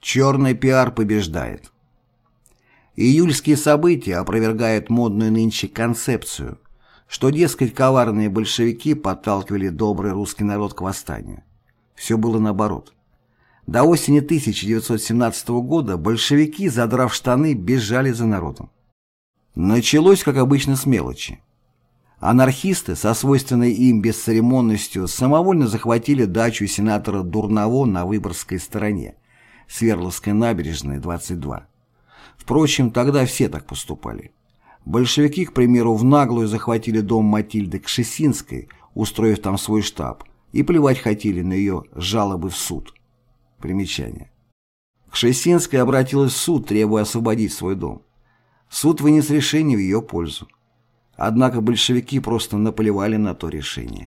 Черный пиар побеждает. Июльские события опровергают модную нынче концепцию, что, дескать, коварные большевики подталкивали добрый русский народ к восстанию. Все было наоборот. До осени 1917 года большевики, задрав штаны, бежали за народом. Началось, как обычно, с мелочи. Анархисты со свойственной им бесцеремонностью самовольно захватили дачу сенатора Дурново на Выборгской стороне, Свердловской набережной, 22. Впрочем, тогда все так поступали. Большевики, к примеру, в наглую захватили дом Матильды Кшесинской, устроив там свой штаб, и плевать хотели на ее жалобы в суд. Примечание. Кшесинская обратилась в суд, требуя освободить свой дом. Суд вынес решение в ее пользу. Однако большевики просто наплевали на то решение.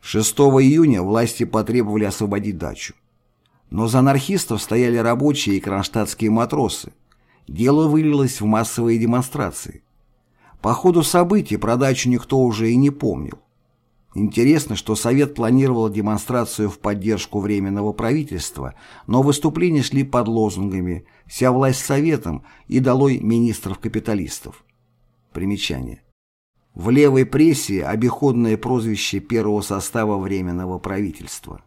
6 июня власти потребовали освободить дачу. Но за анархистов стояли рабочие и кронштадтские матросы. Дело вылилось в массовые демонстрации. По ходу событий про дачу никто уже и не помнил. Интересно, что Совет планировал демонстрацию в поддержку Временного правительства, но выступления шли под лозунгами «Вся власть Советом» и «Долой министров-капиталистов». Примечание. В левой прессе обиходное прозвище первого состава Временного правительства.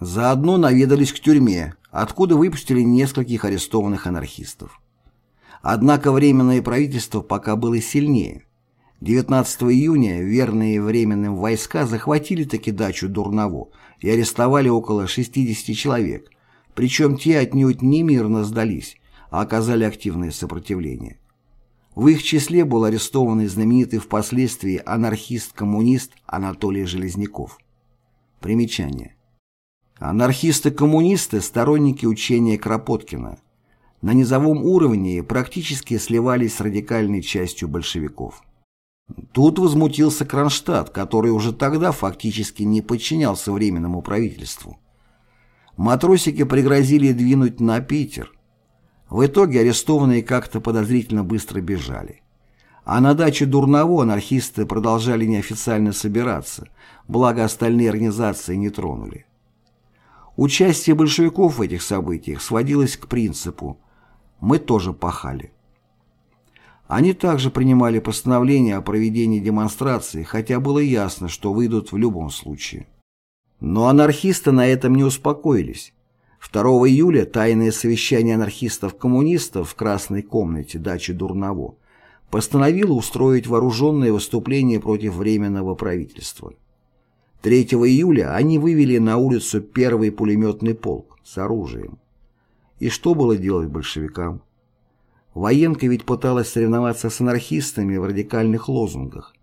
Заодно наведались к тюрьме, откуда выпустили нескольких арестованных анархистов. Однако Временное правительство пока было сильнее. 19 июня верные Временным войска захватили таки дачу Дурново и арестовали около 60 человек, причем те отнюдь не мирно сдались, а оказали активное сопротивление. В их числе был арестован знаменитый впоследствии анархист-коммунист Анатолий Железняков. Примечание. Анархисты-коммунисты – сторонники учения Кропоткина. На низовом уровне практически сливались с радикальной частью большевиков. Тут возмутился Кронштадт, который уже тогда фактически не подчинялся Временному правительству. Матросики пригрозили двинуть на Питер, в итоге арестованные как-то подозрительно быстро бежали. А на даче Дурново анархисты продолжали неофициально собираться, благо остальные организации не тронули. Участие большевиков в этих событиях сводилось к принципу «мы тоже пахали». Они также принимали постановление о проведении демонстрации, хотя было ясно, что выйдут в любом случае. Но анархисты на этом не успокоились. 2 июля тайное совещание анархистов-коммунистов в Красной комнате дачи Дурново постановило устроить вооруженное выступление против Временного правительства. 3 июля они вывели на улицу первый пулеметный полк с оружием. И что было делать большевикам? Военка ведь пыталась соревноваться с анархистами в радикальных лозунгах.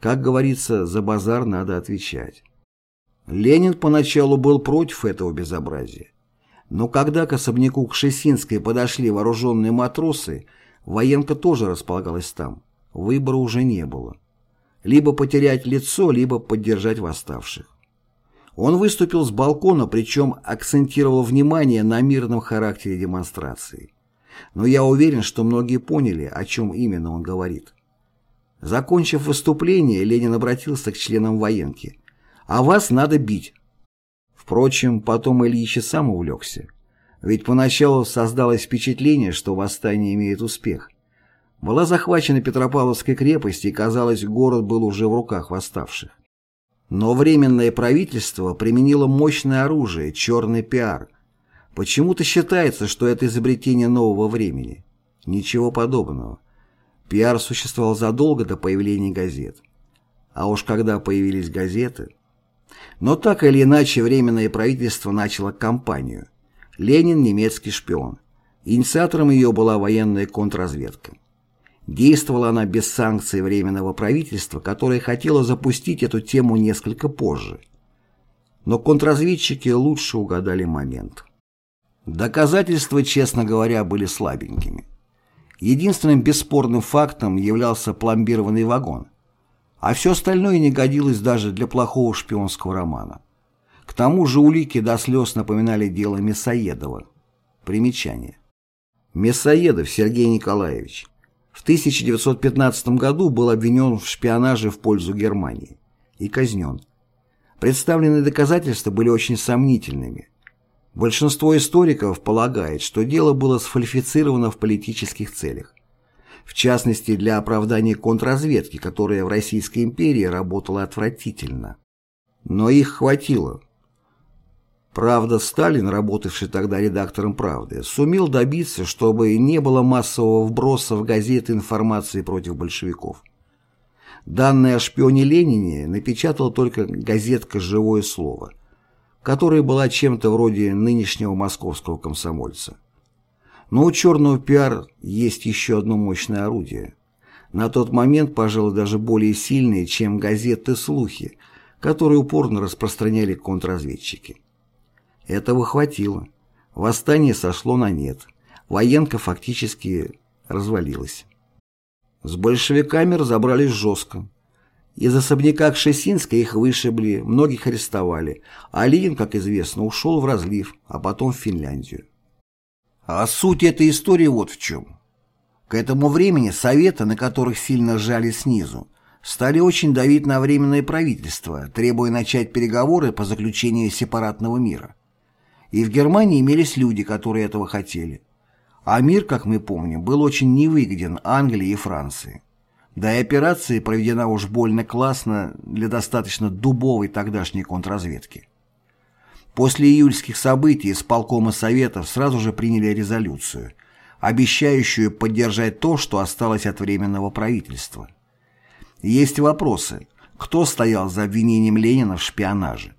Как говорится, за базар надо отвечать. Ленин поначалу был против этого безобразия. Но когда к особняку Кшесинской подошли вооруженные матросы, военка тоже располагалась там. Выбора уже не было. Либо потерять лицо, либо поддержать восставших. Он выступил с балкона, причем акцентировал внимание на мирном характере демонстрации. Но я уверен, что многие поняли, о чем именно он говорит. Закончив выступление, Ленин обратился к членам военки. «А вас надо бить. Впрочем, потом Ильич и сам увлекся. Ведь поначалу создалось впечатление, что восстание имеет успех. Была захвачена Петропавловская крепость, и, казалось, город был уже в руках восставших. Но Временное правительство применило мощное оружие, черный пиар. Почему-то считается, что это изобретение нового времени. Ничего подобного. Пиар существовал задолго до появления газет. А уж когда появились газеты... Но так или иначе Временное правительство начало кампанию. Ленин – немецкий шпион. Инициатором ее была военная контрразведка. Действовала она без санкций Временного правительства, которое хотело запустить эту тему несколько позже. Но контрразведчики лучше угадали момент. Доказательства, честно говоря, были слабенькими. Единственным бесспорным фактом являлся пломбированный вагон, а все остальное не годилось даже для плохого шпионского романа. К тому же улики до слез напоминали дело Мясоедова. Примечание. Мясоедов Сергей Николаевич в 1915 году был обвинен в шпионаже в пользу Германии и казнен. Представленные доказательства были очень сомнительными. Большинство историков полагает, что дело было сфальсифицировано в политических целях. В частности, для оправдания контрразведки, которая в Российской империи работала отвратительно. Но их хватило. Правда, Сталин, работавший тогда редактором «Правды», сумел добиться, чтобы не было массового вброса в газеты информации против большевиков. Данные о шпионе Ленине напечатала только газетка «Живое слово», которая была чем-то вроде нынешнего московского комсомольца. Но у черного пиар есть еще одно мощное орудие. На тот момент, пожалуй, даже более сильное, чем газеты «Слухи», которые упорно распространяли контрразведчики. Этого хватило. Восстание сошло на нет. Военка фактически развалилась. С большевиками разобрались жестко. Из особняка Кшесинска их вышибли, многих арестовали, а Ленин, как известно, ушел в разлив, а потом в Финляндию. А суть этой истории вот в чем. К этому времени советы, на которых сильно сжали снизу, стали очень давить на Временное правительство, требуя начать переговоры по заключению сепаратного мира. И в Германии имелись люди, которые этого хотели. А мир, как мы помним, был очень невыгоден Англии и Франции. Да и операция проведена уж больно классно для достаточно дубовой тогдашней контрразведки. После июльских событий из полкома Советов сразу же приняли резолюцию, обещающую поддержать то, что осталось от Временного правительства. Есть вопросы. Кто стоял за обвинением Ленина в шпионаже?